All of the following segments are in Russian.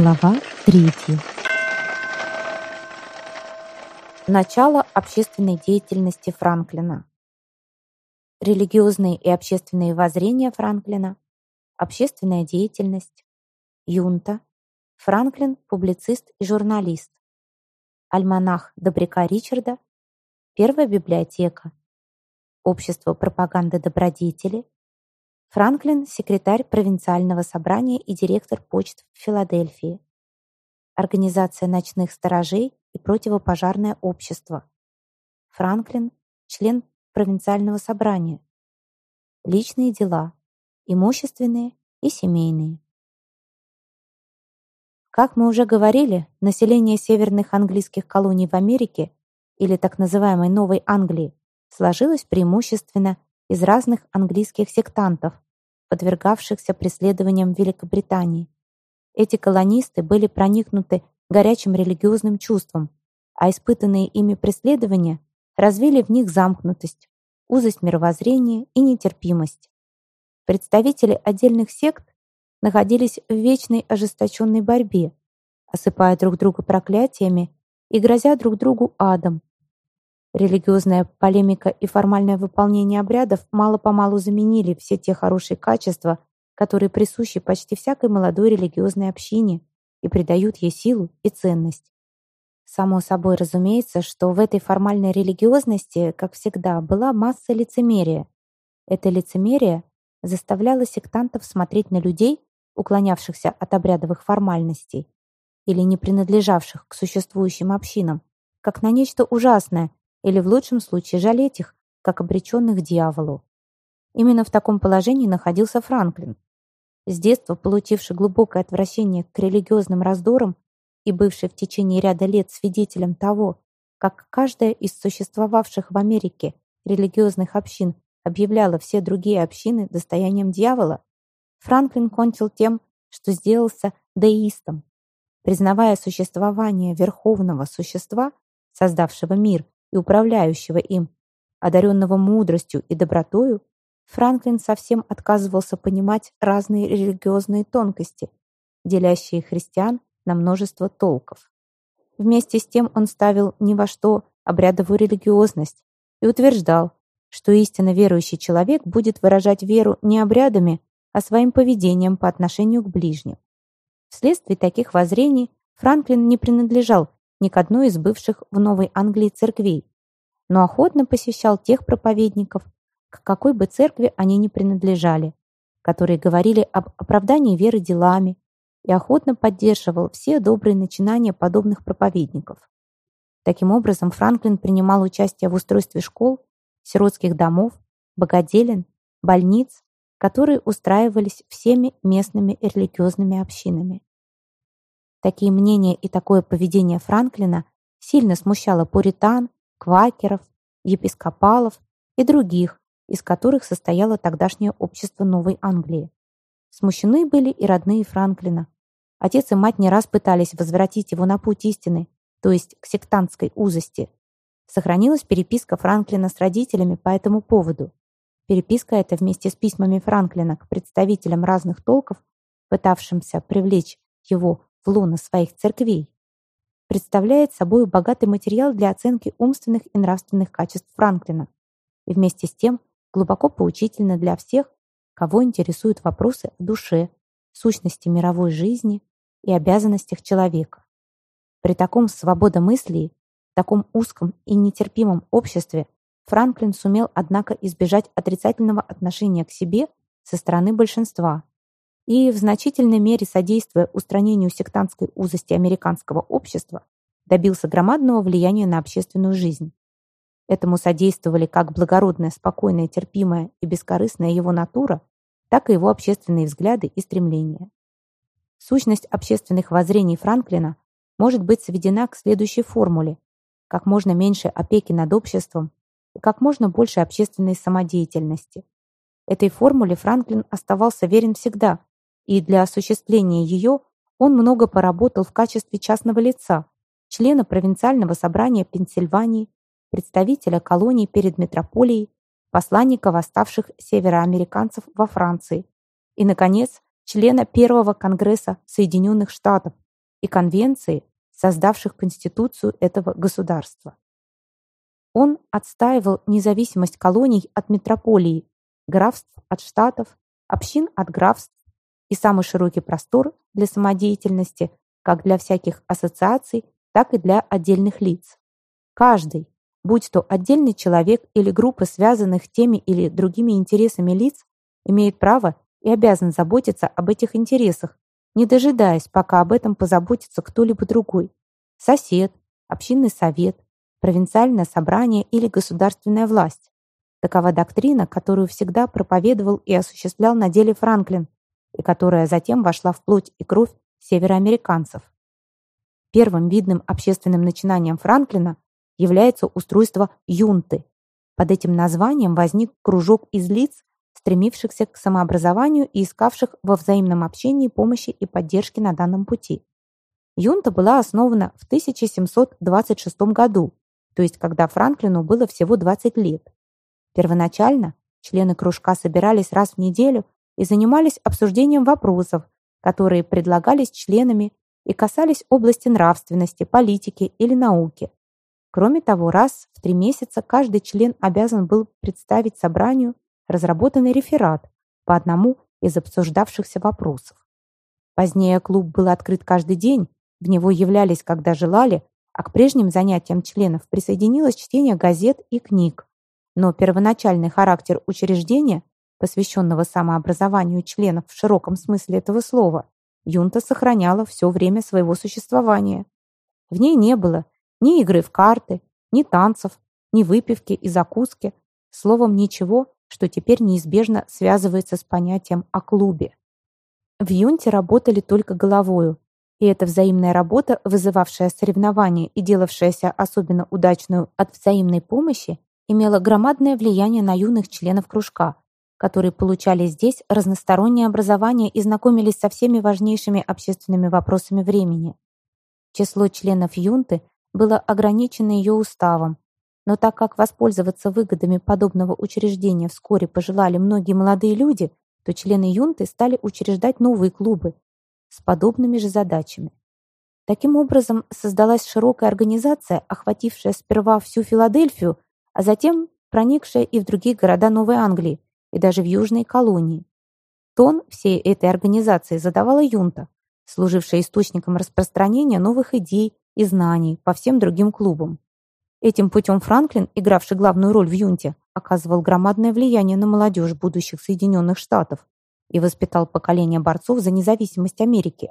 Глава 3. Начало общественной деятельности Франклина. Религиозные и общественные воззрения Франклина. Общественная деятельность. Юнта. Франклин – публицист и журналист. Альманах Добряка Ричарда. Первая библиотека. Общество пропаганды добродетели. Франклин – секретарь провинциального собрания и директор почт в Филадельфии. Организация ночных сторожей и противопожарное общество. Франклин – член провинциального собрания. Личные дела, имущественные и семейные. Как мы уже говорили, население северных английских колоний в Америке или так называемой Новой Англии сложилось преимущественно из разных английских сектантов, подвергавшихся преследованиям Великобритании. Эти колонисты были проникнуты горячим религиозным чувством, а испытанные ими преследования развили в них замкнутость, узость мировоззрения и нетерпимость. Представители отдельных сект находились в вечной ожесточенной борьбе, осыпая друг друга проклятиями и грозя друг другу адом, Религиозная полемика и формальное выполнение обрядов мало-помалу заменили все те хорошие качества, которые присущи почти всякой молодой религиозной общине и придают ей силу и ценность. Само собой разумеется, что в этой формальной религиозности, как всегда, была масса лицемерия. Это лицемерие заставляло сектантов смотреть на людей, уклонявшихся от обрядовых формальностей или не принадлежавших к существующим общинам, как на нечто ужасное, или в лучшем случае жалеть их, как обреченных дьяволу. Именно в таком положении находился Франклин. С детства получивший глубокое отвращение к религиозным раздорам и бывший в течение ряда лет свидетелем того, как каждая из существовавших в Америке религиозных общин объявляла все другие общины достоянием дьявола, Франклин кончил тем, что сделался деистом, признавая существование верховного существа, создавшего мир и управляющего им, одаренного мудростью и добротою, Франклин совсем отказывался понимать разные религиозные тонкости, делящие христиан на множество толков. Вместе с тем он ставил ни во что обрядовую религиозность и утверждал, что истинно верующий человек будет выражать веру не обрядами, а своим поведением по отношению к ближним. Вследствие таких воззрений Франклин не принадлежал ни к одной из бывших в Новой Англии церквей, но охотно посещал тех проповедников, к какой бы церкви они ни принадлежали, которые говорили об оправдании веры делами и охотно поддерживал все добрые начинания подобных проповедников. Таким образом, Франклин принимал участие в устройстве школ, сиротских домов, богоделен, больниц, которые устраивались всеми местными религиозными общинами. Такие мнения и такое поведение Франклина сильно смущало пуритан, квакеров, епископалов и других, из которых состояло тогдашнее общество Новой Англии. Смущены были и родные Франклина. Отец и мать не раз пытались возвратить его на путь истины, то есть к сектантской узости. Сохранилась переписка Франклина с родителями по этому поводу. Переписка эта вместе с письмами Франклина к представителям разных толков, пытавшимся привлечь его в лоно своих церквей, представляет собой богатый материал для оценки умственных и нравственных качеств Франклина и вместе с тем глубоко поучительно для всех, кого интересуют вопросы о душе, сущности мировой жизни и обязанностях человека. При таком свободомыслии, таком узком и нетерпимом обществе Франклин сумел, однако, избежать отрицательного отношения к себе со стороны большинства и, в значительной мере содействуя устранению сектантской узости американского общества, добился громадного влияния на общественную жизнь. Этому содействовали как благородная, спокойная, терпимая и бескорыстная его натура, так и его общественные взгляды и стремления. Сущность общественных воззрений Франклина может быть сведена к следующей формуле. Как можно меньше опеки над обществом и как можно больше общественной самодеятельности. Этой формуле Франклин оставался верен всегда, и для осуществления ее он много поработал в качестве частного лица, члена провинциального собрания Пенсильвании, представителя колоний перед метрополией, посланника восставших североамериканцев во Франции и, наконец, члена Первого Конгресса Соединенных Штатов, и конвенции, создавших конституцию этого государства. Он отстаивал независимость колоний от метрополии, графств от штатов, общин от графств и самый широкий простор для самодеятельности как для всяких ассоциаций, так и для отдельных лиц. Каждый, будь то отдельный человек или группа связанных теми или другими интересами лиц, имеет право и обязан заботиться об этих интересах, не дожидаясь, пока об этом позаботится кто-либо другой. Сосед, общинный совет, провинциальное собрание или государственная власть. Такова доктрина, которую всегда проповедовал и осуществлял на деле Франклин, и которая затем вошла в плоть и кровь североамериканцев. Первым видным общественным начинанием Франклина является устройство юнты. Под этим названием возник кружок из лиц, стремившихся к самообразованию и искавших во взаимном общении помощи и поддержки на данном пути. Юнта была основана в 1726 году, то есть когда Франклину было всего 20 лет. Первоначально члены кружка собирались раз в неделю и занимались обсуждением вопросов, которые предлагались членами и касались области нравственности, политики или науки. Кроме того, раз в три месяца каждый член обязан был представить собранию разработанный реферат по одному из обсуждавшихся вопросов. Позднее клуб был открыт каждый день, в него являлись, когда желали, а к прежним занятиям членов присоединилось чтение газет и книг. Но первоначальный характер учреждения, посвященного самообразованию членов в широком смысле этого слова, юнта сохраняла все время своего существования. В ней не было ни игры в карты, ни танцев, ни выпивки и закуски, словом, ничего, что теперь неизбежно связывается с понятием о клубе. В юнте работали только головою, и эта взаимная работа, вызывавшая соревнования и делавшаяся особенно удачную от взаимной помощи, имела громадное влияние на юных членов кружка, которые получали здесь разностороннее образование и знакомились со всеми важнейшими общественными вопросами времени. Число членов юнты было ограничено ее уставом, но так как воспользоваться выгодами подобного учреждения вскоре пожелали многие молодые люди, то члены юнты стали учреждать новые клубы с подобными же задачами. Таким образом, создалась широкая организация, охватившая сперва всю Филадельфию, а затем проникшая и в другие города Новой Англии, и даже в южные колонии. Тон всей этой организации задавала юнта, служившая источником распространения новых идей и знаний по всем другим клубам. Этим путем Франклин, игравший главную роль в юнте, оказывал громадное влияние на молодежь будущих Соединенных Штатов и воспитал поколение борцов за независимость Америки.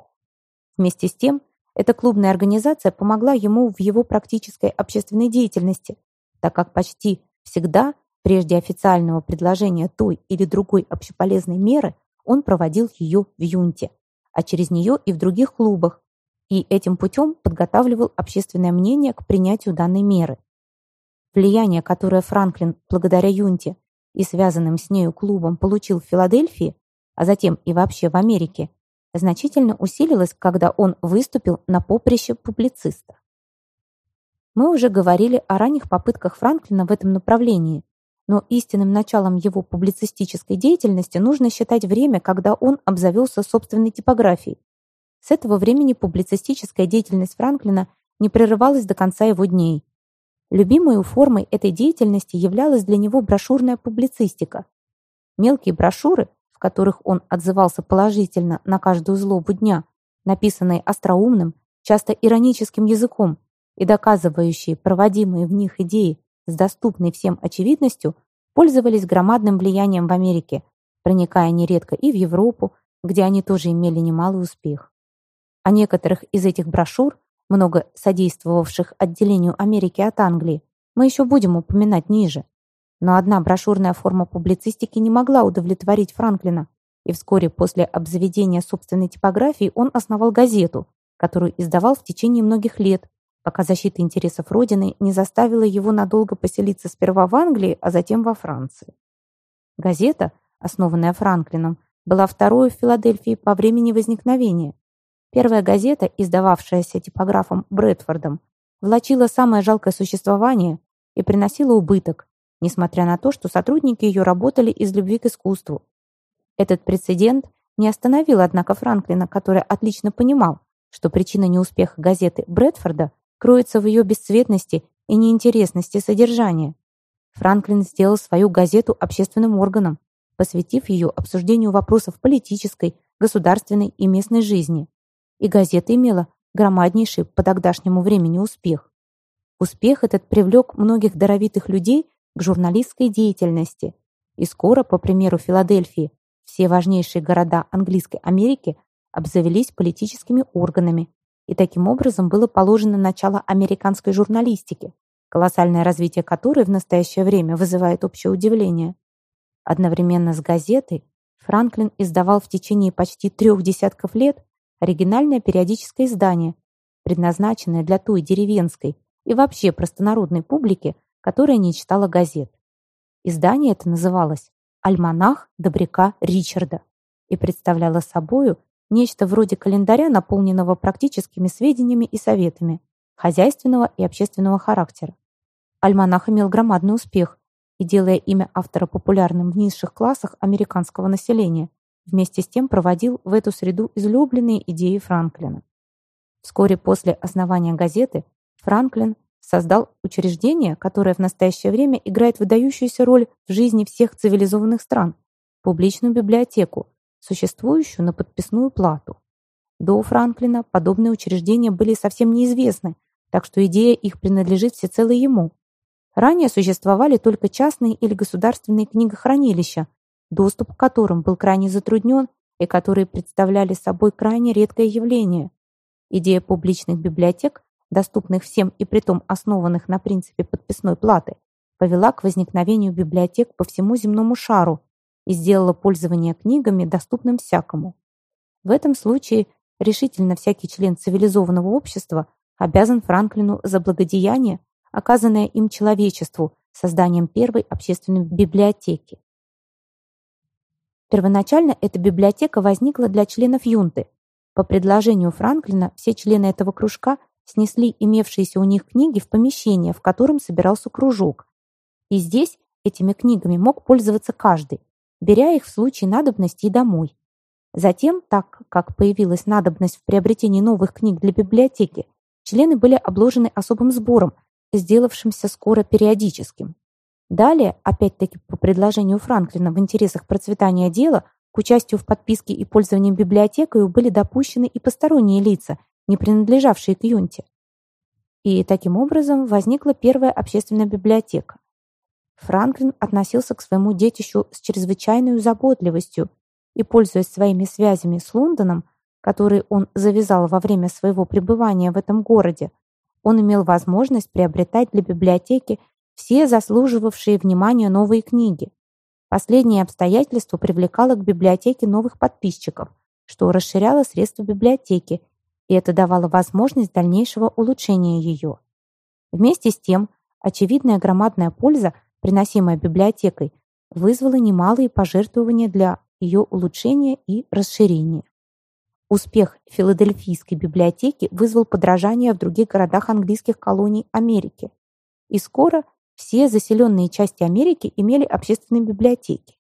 Вместе с тем, эта клубная организация помогла ему в его практической общественной деятельности, так как почти всегда, прежде официального предложения той или другой общеполезной меры, он проводил ее в юнте, а через нее и в других клубах, и этим путем подготавливал общественное мнение к принятию данной меры. Влияние, которое Франклин благодаря юнте и связанным с нею клубам получил в Филадельфии, а затем и вообще в Америке, значительно усилилось, когда он выступил на поприще публициста. Мы уже говорили о ранних попытках Франклина в этом направлении, но истинным началом его публицистической деятельности нужно считать время, когда он обзавелся собственной типографией. С этого времени публицистическая деятельность Франклина не прерывалась до конца его дней. Любимой формой этой деятельности являлась для него брошюрная публицистика. Мелкие брошюры, в которых он отзывался положительно на каждую злобу дня, написанные остроумным, часто ироническим языком и доказывающие проводимые в них идеи с доступной всем очевидностью, пользовались громадным влиянием в Америке, проникая нередко и в Европу, где они тоже имели немалый успех. О некоторых из этих брошюр, много содействовавших отделению Америки от Англии, мы еще будем упоминать ниже. Но одна брошюрная форма публицистики не могла удовлетворить Франклина, и вскоре после обзаведения собственной типографии он основал газету, которую издавал в течение многих лет, пока защита интересов Родины не заставила его надолго поселиться сперва в Англии, а затем во Франции. Газета, основанная Франклином, была второй в Филадельфии по времени возникновения Первая газета, издававшаяся типографом Брэдфордом, влачила самое жалкое существование и приносила убыток, несмотря на то, что сотрудники ее работали из любви к искусству. Этот прецедент не остановил, однако, Франклина, который отлично понимал, что причина неуспеха газеты Брэдфорда кроется в ее бесцветности и неинтересности содержания. Франклин сделал свою газету общественным органом, посвятив ее обсуждению вопросов политической, государственной и местной жизни. И газета имела громаднейший по тогдашнему времени успех. Успех этот привлек многих даровитых людей к журналистской деятельности. И скоро, по примеру Филадельфии, все важнейшие города Английской Америки обзавелись политическими органами, и таким образом было положено начало американской журналистики, колоссальное развитие которой в настоящее время вызывает общее удивление. Одновременно с газетой Франклин издавал в течение почти трех десятков лет оригинальное периодическое издание, предназначенное для той деревенской и вообще простонародной публики, которая не читала газет. Издание это называлось «Альманах добряка Ричарда» и представляло собою нечто вроде календаря, наполненного практическими сведениями и советами хозяйственного и общественного характера. Альманах имел громадный успех и, делая имя автора популярным в низших классах американского населения, вместе с тем проводил в эту среду излюбленные идеи Франклина. Вскоре после основания газеты Франклин создал учреждение, которое в настоящее время играет выдающуюся роль в жизни всех цивилизованных стран – публичную библиотеку, существующую на подписную плату. До Франклина подобные учреждения были совсем неизвестны, так что идея их принадлежит всецело ему. Ранее существовали только частные или государственные книгохранилища, доступ к которым был крайне затруднен и которые представляли собой крайне редкое явление. Идея публичных библиотек, доступных всем и притом основанных на принципе подписной платы, повела к возникновению библиотек по всему земному шару и сделала пользование книгами доступным всякому. В этом случае решительно всякий член цивилизованного общества обязан Франклину за благодеяние, оказанное им человечеству созданием первой общественной библиотеки. Первоначально эта библиотека возникла для членов юнты. По предложению Франклина все члены этого кружка снесли имевшиеся у них книги в помещение, в котором собирался кружок. И здесь этими книгами мог пользоваться каждый, беря их в случае надобности и домой. Затем, так как появилась надобность в приобретении новых книг для библиотеки, члены были обложены особым сбором, сделавшимся скоро периодическим. Далее, опять-таки по предложению Франклина в интересах процветания дела, к участию в подписке и пользованию библиотекой были допущены и посторонние лица, не принадлежавшие к юнте. И таким образом возникла первая общественная библиотека. Франклин относился к своему детищу с чрезвычайной заботливостью и, пользуясь своими связями с Лондоном, которые он завязал во время своего пребывания в этом городе, он имел возможность приобретать для библиотеки все заслуживавшие внимания новые книги. Последнее обстоятельство привлекало к библиотеке новых подписчиков, что расширяло средства библиотеки, и это давало возможность дальнейшего улучшения ее. Вместе с тем, очевидная громадная польза, приносимая библиотекой, вызвала немалые пожертвования для ее улучшения и расширения. Успех филадельфийской библиотеки вызвал подражание в других городах английских колоний Америки. И скоро все заселенные части Америки имели общественные библиотеки.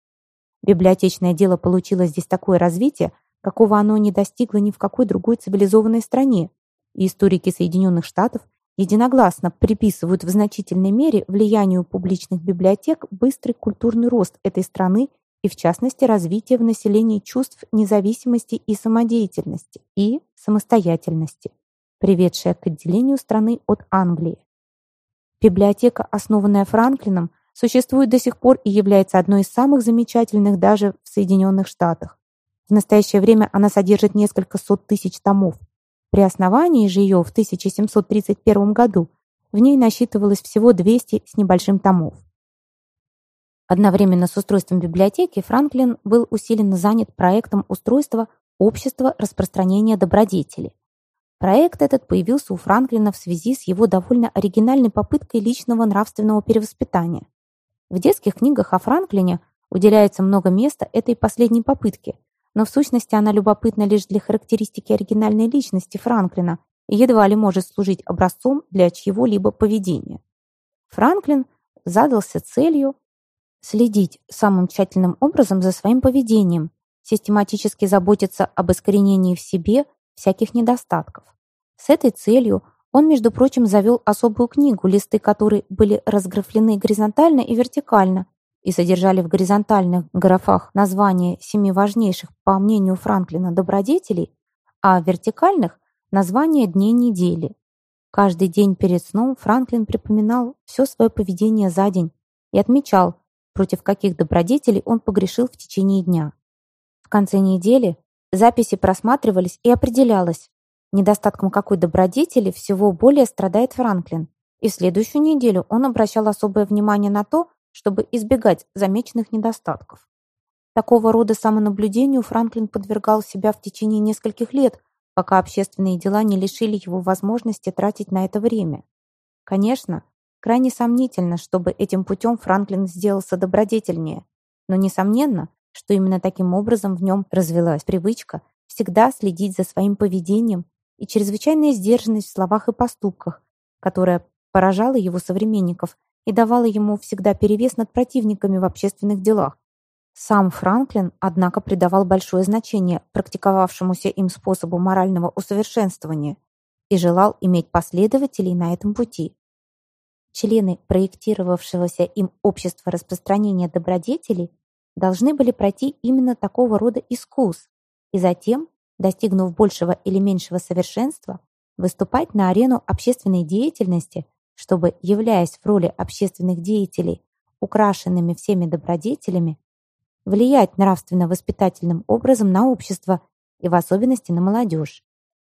Библиотечное дело получило здесь такое развитие, какого оно не достигло ни в какой другой цивилизованной стране, и историки Соединенных Штатов единогласно приписывают в значительной мере влиянию публичных библиотек быстрый культурный рост этой страны и, в частности, развитие в населении чувств независимости и самодеятельности и самостоятельности, приведшее к отделению страны от Англии. Библиотека, основанная Франклином, существует до сих пор и является одной из самых замечательных даже в Соединенных Штатах. В настоящее время она содержит несколько сот тысяч томов. При основании же ее в 1731 году в ней насчитывалось всего 200 с небольшим томов. Одновременно с устройством библиотеки Франклин был усиленно занят проектом устройства общества распространения добродетели. Проект этот появился у Франклина в связи с его довольно оригинальной попыткой личного нравственного перевоспитания. В детских книгах о Франклине уделяется много места этой последней попытке, но в сущности она любопытна лишь для характеристики оригинальной личности Франклина и едва ли может служить образцом для чьего-либо поведения. Франклин задался целью следить самым тщательным образом за своим поведением, систематически заботиться об искоренении в себе всяких недостатков. С этой целью он, между прочим, завел особую книгу, листы которой были разграфлены горизонтально и вертикально и содержали в горизонтальных графах названия семи важнейших, по мнению Франклина, добродетелей, а в вертикальных – названия дней недели. Каждый день перед сном Франклин припоминал все свое поведение за день и отмечал, против каких добродетелей он погрешил в течение дня. В конце недели записи просматривались и определялось, недостатком какой добродетели всего более страдает Франклин. И в следующую неделю он обращал особое внимание на то, чтобы избегать замеченных недостатков. Такого рода самонаблюдению Франклин подвергал себя в течение нескольких лет, пока общественные дела не лишили его возможности тратить на это время. Конечно, крайне сомнительно, чтобы этим путем Франклин сделался добродетельнее, но несомненно, что именно таким образом в нем развилась привычка всегда следить за своим поведением и чрезвычайная сдержанность в словах и поступках, которая поражала его современников и давала ему всегда перевес над противниками в общественных делах. Сам Франклин, однако, придавал большое значение практиковавшемуся им способу морального усовершенствования и желал иметь последователей на этом пути. Члены проектировавшегося им общества распространения добродетелей должны были пройти именно такого рода искус и затем, достигнув большего или меньшего совершенства, выступать на арену общественной деятельности, чтобы, являясь в роли общественных деятелей, украшенными всеми добродетелями, влиять нравственно-воспитательным образом на общество и в особенности на молодежь.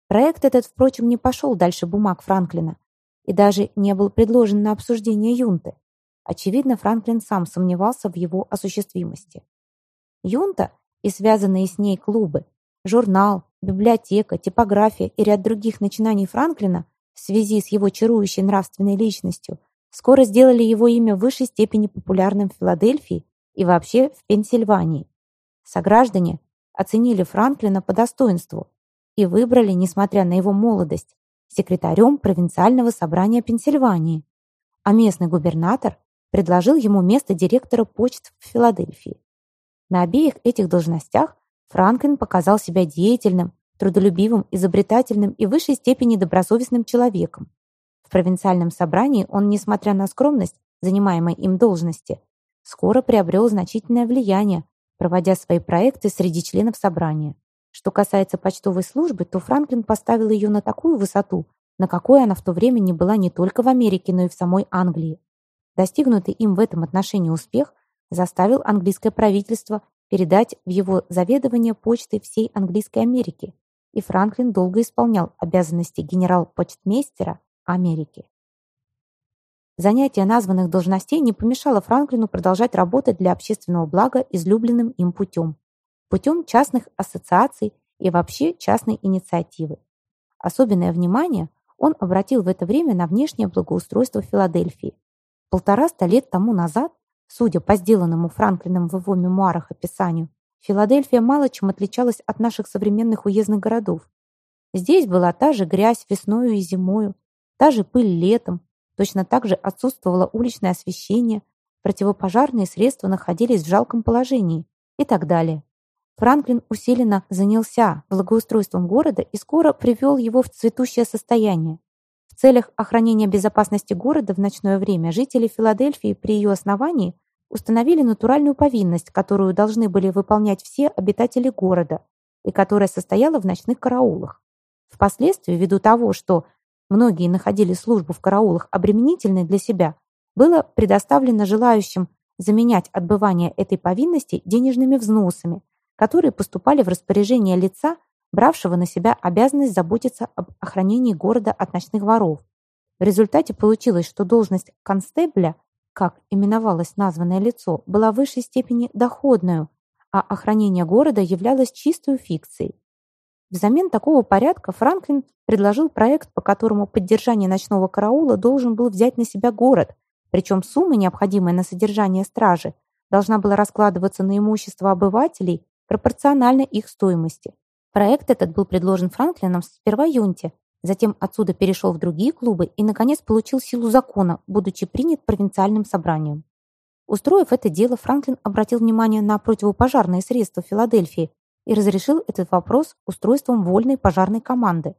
Проект этот, впрочем, не пошел дальше бумаг Франклина и даже не был предложен на обсуждение юнты. Очевидно, Франклин сам сомневался в его осуществимости. Юнта и связанные с ней клубы, журнал, библиотека, типография и ряд других начинаний Франклина в связи с его чарующей нравственной личностью скоро сделали его имя в высшей степени популярным в Филадельфии и вообще в Пенсильвании. Сограждане оценили Франклина по достоинству и выбрали, несмотря на его молодость, секретарем провинциального собрания Пенсильвании, а местный губернатор предложил ему место директора почт в Филадельфии. На обеих этих должностях Франклин показал себя деятельным, трудолюбивым, изобретательным и в высшей степени добросовестным человеком. В провинциальном собрании он, несмотря на скромность занимаемой им должности, скоро приобрел значительное влияние, проводя свои проекты среди членов собрания. Что касается почтовой службы, то Франклин поставил ее на такую высоту, на какой она в то время не была не только в Америке, но и в самой Англии. Достигнутый им в этом отношении успех заставил английское правительство передать в его заведование почты всей английской Америки, и Франклин долго исполнял обязанности генерал-почтмейстера Америки. Занятие названных должностей не помешало Франклину продолжать работать для общественного блага излюбленным им путем. Путем частных ассоциаций и вообще частной инициативы. Особенное внимание он обратил в это время на внешнее благоустройство Филадельфии. Полтораста лет тому назад, судя по сделанному Франклином в его мемуарах описанию, Филадельфия мало чем отличалась от наших современных уездных городов. Здесь была та же грязь весною и зимою, та же пыль летом, Точно так же отсутствовало уличное освещение, противопожарные средства находились в жалком положении и так далее. Франклин усиленно занялся благоустройством города и скоро привел его в цветущее состояние. В целях охранения безопасности города в ночное время жители Филадельфии при ее основании установили натуральную повинность, которую должны были выполнять все обитатели города и которая состояла в ночных караулах. Впоследствии, ввиду того, что многие находили службу в караулах обременительной для себя, было предоставлено желающим заменять отбывание этой повинности денежными взносами, которые поступали в распоряжение лица, бравшего на себя обязанность заботиться об охранении города от ночных воров. В результате получилось, что должность констебля, как именовалось названное лицо, была в высшей степени доходную, а охранение города являлось чистой фикцией. Взамен такого порядка Франклин предложил проект, по которому поддержание ночного караула должен был взять на себя город, причем сумма, необходимая на содержание стражи, должна была раскладываться на имущество обывателей пропорционально их стоимости. Проект этот был предложен Франклином сперва Юнте, затем отсюда перешел в другие клубы и, наконец, получил силу закона, будучи принят провинциальным собранием. Устроив это дело, Франклин обратил внимание на противопожарные средства Филадельфии, и разрешил этот вопрос устройством вольной пожарной команды.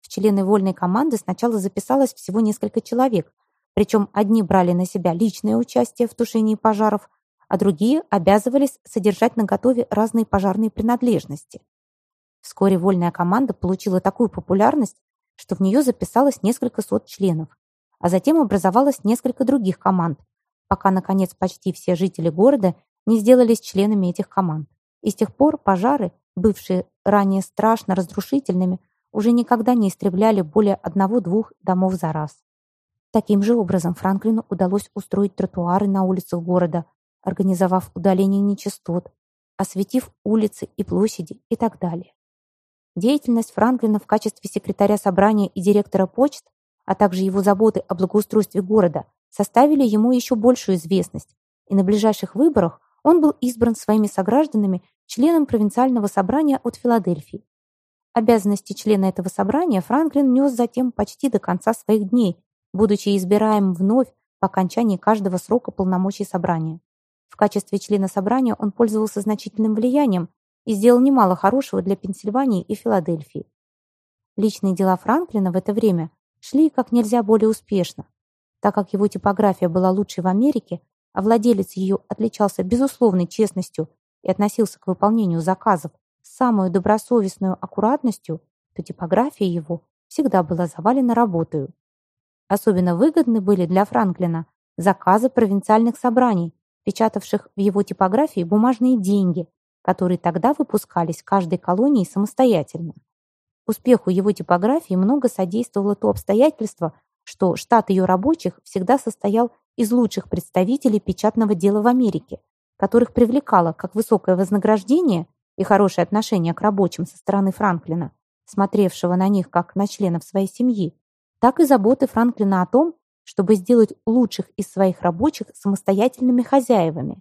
В члены вольной команды сначала записалось всего несколько человек, причем одни брали на себя личное участие в тушении пожаров, а другие обязывались содержать наготове разные пожарные принадлежности. Вскоре вольная команда получила такую популярность, что в нее записалось несколько сот членов, а затем образовалось несколько других команд, пока, наконец, почти все жители города не сделались членами этих команд. И с тех пор пожары, бывшие ранее страшно разрушительными, уже никогда не истребляли более одного-двух домов за раз. Таким же образом Франклину удалось устроить тротуары на улицах города, организовав удаление нечистот, осветив улицы и площади и так далее. Деятельность Франклина в качестве секретаря собрания и директора почт, а также его заботы о благоустройстве города составили ему еще большую известность, и на ближайших выборах он был избран своими согражданами членом провинциального собрания от Филадельфии. Обязанности члена этого собрания Франклин нес затем почти до конца своих дней, будучи избираем вновь по окончании каждого срока полномочий собрания. В качестве члена собрания он пользовался значительным влиянием и сделал немало хорошего для Пенсильвании и Филадельфии. Личные дела Франклина в это время шли как нельзя более успешно. Так как его типография была лучшей в Америке, а владелец ее отличался безусловной честностью и относился к выполнению заказов с самой добросовестной аккуратностью, то типография его всегда была завалена работой. Особенно выгодны были для Франклина заказы провинциальных собраний, печатавших в его типографии бумажные деньги, которые тогда выпускались каждой колонии самостоятельно. Успеху его типографии много содействовало то обстоятельство, что штат ее рабочих всегда состоял из лучших представителей печатного дела в Америке, которых привлекало как высокое вознаграждение и хорошее отношение к рабочим со стороны Франклина, смотревшего на них как на членов своей семьи, так и заботы Франклина о том, чтобы сделать лучших из своих рабочих самостоятельными хозяевами.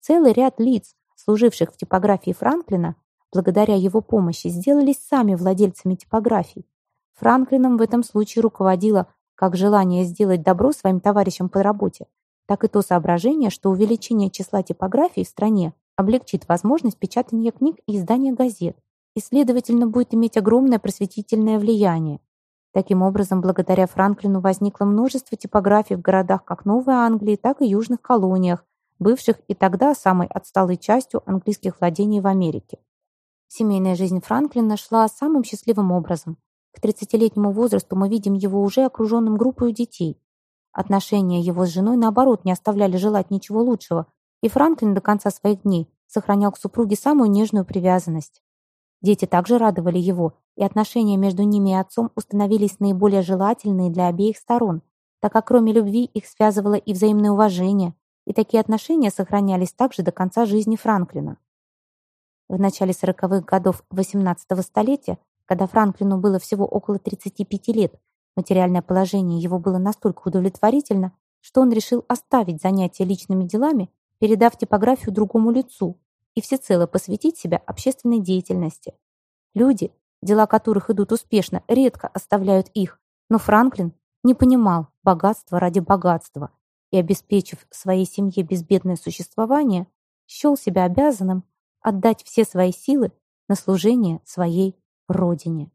Целый ряд лиц, служивших в типографии Франклина, благодаря его помощи, сделались сами владельцами типографий. Франклином в этом случае руководило как желание сделать добро своим товарищам по работе, так и то соображение, что увеличение числа типографий в стране облегчит возможность печатания книг и издания газет и, следовательно, будет иметь огромное просветительное влияние. Таким образом, благодаря Франклину возникло множество типографий в городах как Новой Англии, так и южных колониях, бывших и тогда самой отсталой частью английских владений в Америке. Семейная жизнь Франклина шла самым счастливым образом. К 30-летнему возрасту мы видим его уже окруженным группой детей. Отношения его с женой, наоборот, не оставляли желать ничего лучшего, и Франклин до конца своих дней сохранял к супруге самую нежную привязанность. Дети также радовали его, и отношения между ними и отцом установились наиболее желательные для обеих сторон, так как кроме любви их связывало и взаимное уважение, и такие отношения сохранялись также до конца жизни Франклина. В начале 40-х годов XVIII столетия, когда Франклину было всего около 35 лет, материальное положение его было настолько удовлетворительно, что он решил оставить занятия личными делами, передав типографию другому лицу и всецело посвятить себя общественной деятельности. Люди, дела которых идут успешно, редко оставляют их, но Франклин не понимал богатства ради богатства и, обеспечив своей семье безбедное существование, счел себя обязанным отдать все свои силы на служение своей родине.